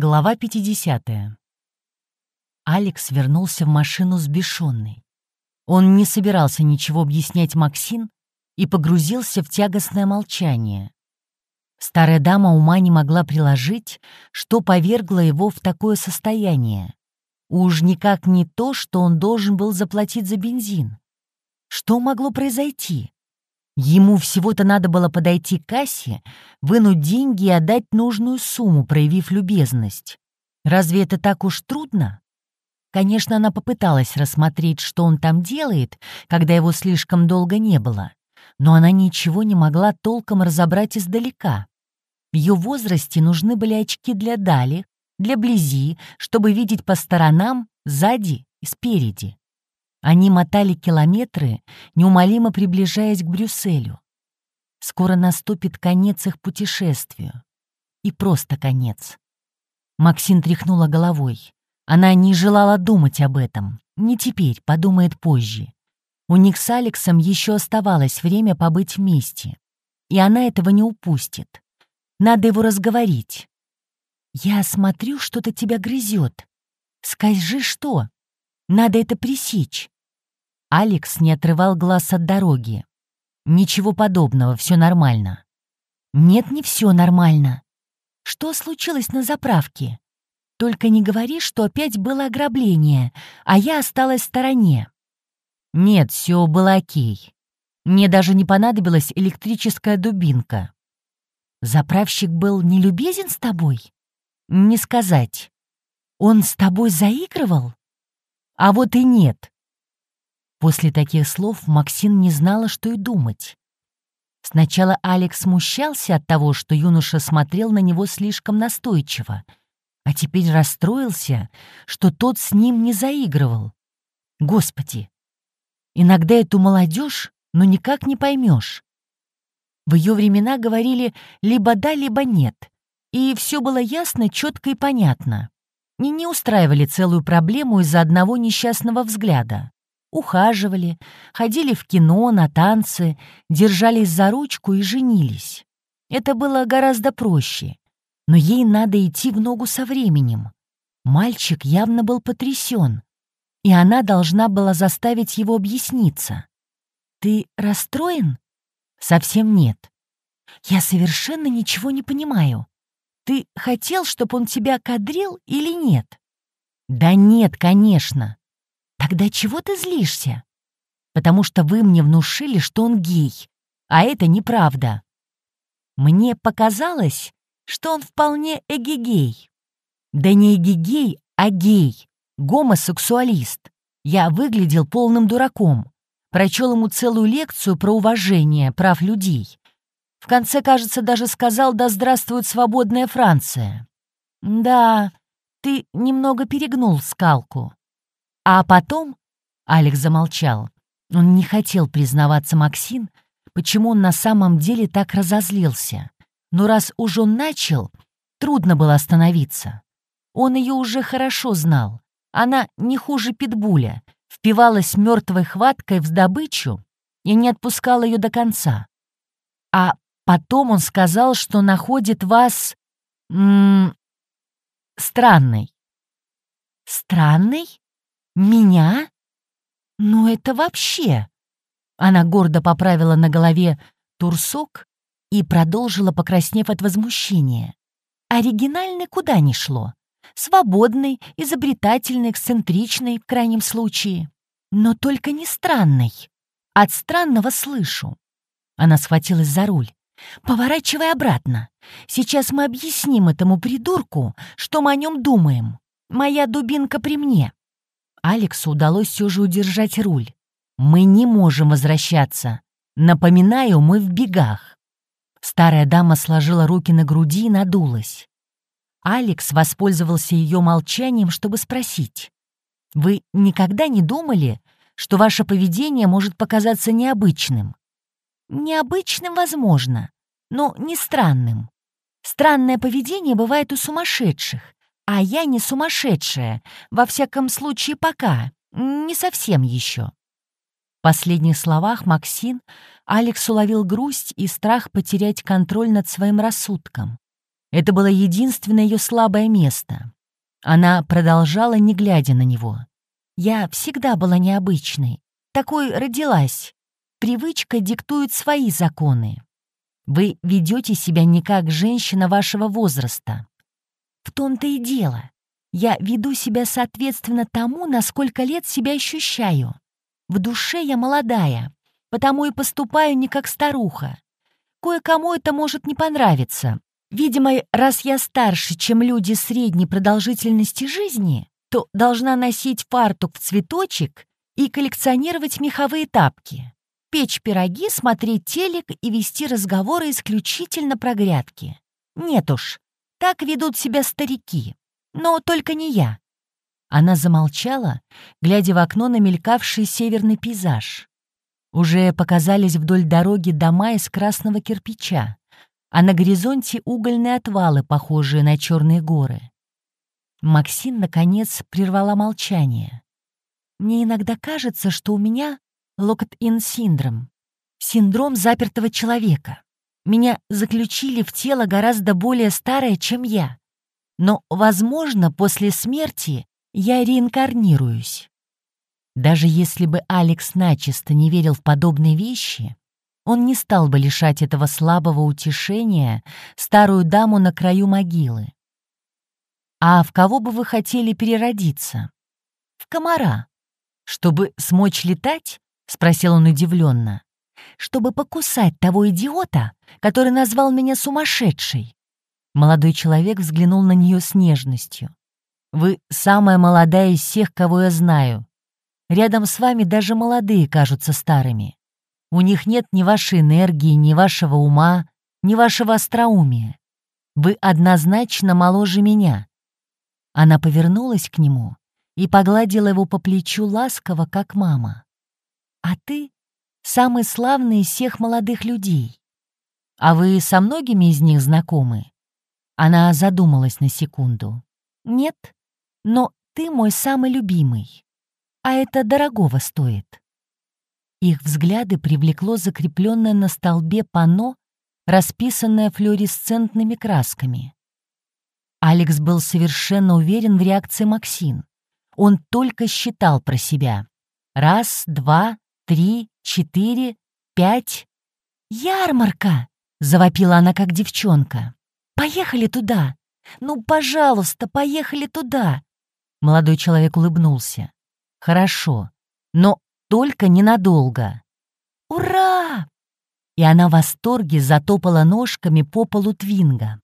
Глава 50. Алекс вернулся в машину сбешенный. Он не собирался ничего объяснять Максин и погрузился в тягостное молчание. Старая дама ума не могла приложить, что повергло его в такое состояние. Уж никак не то, что он должен был заплатить за бензин. Что могло произойти? Ему всего-то надо было подойти к кассе, вынуть деньги и отдать нужную сумму, проявив любезность. Разве это так уж трудно? Конечно, она попыталась рассмотреть, что он там делает, когда его слишком долго не было, но она ничего не могла толком разобрать издалека. В ее возрасте нужны были очки для дали, для близи, чтобы видеть по сторонам, сзади и спереди. Они мотали километры, неумолимо приближаясь к Брюсселю. Скоро наступит конец их путешествию. И просто конец. Максин тряхнула головой. Она не желала думать об этом. Не теперь, подумает позже. У них с Алексом еще оставалось время побыть вместе. И она этого не упустит. Надо его разговорить. «Я смотрю, что-то тебя грызет. Скажи, что?» Надо это пресечь. Алекс не отрывал глаз от дороги. Ничего подобного, все нормально. Нет, не все нормально. Что случилось на заправке? Только не говори, что опять было ограбление, а я осталась в стороне. Нет, все было окей. Мне даже не понадобилась электрическая дубинка. Заправщик был нелюбезен с тобой? Не сказать. Он с тобой заигрывал? А вот и нет. После таких слов Максин не знала, что и думать. Сначала Алекс смущался от того, что юноша смотрел на него слишком настойчиво, а теперь расстроился, что тот с ним не заигрывал. Господи! Иногда эту молодежь, ну никак не поймешь. В ее времена говорили либо да, либо нет, и все было ясно, четко и понятно и не устраивали целую проблему из-за одного несчастного взгляда. Ухаживали, ходили в кино, на танцы, держались за ручку и женились. Это было гораздо проще. Но ей надо идти в ногу со временем. Мальчик явно был потрясен, и она должна была заставить его объясниться. «Ты расстроен?» «Совсем нет. Я совершенно ничего не понимаю. Ты хотел, чтобы он тебя кадрил или нет? Да нет, конечно. Тогда чего ты злишься? Потому что вы мне внушили, что он гей, а это неправда. Мне показалось, что он вполне эгегей. Да не эгегей, а гей, гомосексуалист. Я выглядел полным дураком. Прочел ему целую лекцию про уважение прав людей. В конце, кажется, даже сказал «Да здравствует свободная Франция». «Да, ты немного перегнул скалку». А потом... Алекс замолчал. Он не хотел признаваться Максин, почему он на самом деле так разозлился. Но раз уж он начал, трудно было остановиться. Он ее уже хорошо знал. Она не хуже питбуля, впивалась мертвой хваткой в добычу и не отпускала ее до конца. А Потом он сказал, что находит вас... М -м, странной. Странной? Меня? Ну это вообще... Она гордо поправила на голове турсок и продолжила, покраснев от возмущения. Оригинальный куда ни шло. Свободный, изобретательный, эксцентричный в крайнем случае. Но только не странный. От странного слышу. Она схватилась за руль. Поворачивай обратно. Сейчас мы объясним этому придурку, что мы о нем думаем. Моя дубинка при мне». Алексу удалось все же удержать руль. «Мы не можем возвращаться. Напоминаю, мы в бегах». Старая дама сложила руки на груди и надулась. Алекс воспользовался ее молчанием, чтобы спросить. «Вы никогда не думали, что ваше поведение может показаться необычным? Необычным, возможно, но не странным. Странное поведение бывает у сумасшедших, а я не сумасшедшая, во всяком случае пока, не совсем еще. В последних словах Максин Алекс уловил грусть и страх потерять контроль над своим рассудком. Это было единственное ее слабое место. Она продолжала, не глядя на него. «Я всегда была необычной. Такой родилась. Привычка диктует свои законы. Вы ведете себя не как женщина вашего возраста. В том-то и дело. Я веду себя соответственно тому, насколько лет себя ощущаю. В душе я молодая, потому и поступаю не как старуха. Кое-кому это может не понравиться. Видимо, раз я старше, чем люди средней продолжительности жизни, то должна носить фартук в цветочек и коллекционировать меховые тапки, печь пироги, смотреть телек и вести разговоры исключительно про грядки. Нет уж, так ведут себя старики. Но только не я. Она замолчала, глядя в окно на мелькавший северный пейзаж. Уже показались вдоль дороги дома из красного кирпича, а на горизонте угольные отвалы, похожие на черные горы. Максим, наконец, прервала молчание. «Мне иногда кажется, что у меня локот-ин-синдром, синдром запертого человека. Меня заключили в тело гораздо более старое, чем я. Но, возможно, после смерти я реинкарнируюсь. Даже если бы Алекс начисто не верил в подобные вещи, он не стал бы лишать этого слабого утешения старую даму на краю могилы. «А в кого бы вы хотели переродиться?» «В комара». «Чтобы смочь летать?» — спросил он удивленно. «Чтобы покусать того идиота, который назвал меня сумасшедшей». Молодой человек взглянул на нее с нежностью. «Вы самая молодая из всех, кого я знаю. Рядом с вами даже молодые кажутся старыми. У них нет ни вашей энергии, ни вашего ума, ни вашего остроумия. Вы однозначно моложе меня». Она повернулась к нему и погладила его по плечу ласково, как мама. «А ты самый славный из всех молодых людей. А вы со многими из них знакомы?» Она задумалась на секунду. «Нет, но ты мой самый любимый. А это дорогого стоит». Их взгляды привлекло закрепленное на столбе панно, расписанное флуоресцентными красками. Алекс был совершенно уверен в реакции Максин. Он только считал про себя. Раз, два, три, четыре, пять. «Ярмарка!» — завопила она, как девчонка. Поехали туда! Ну, пожалуйста, поехали туда!» Молодой человек улыбнулся. «Хорошо, но только ненадолго». «Ура!» И она в восторге затопала ножками по полу твинга.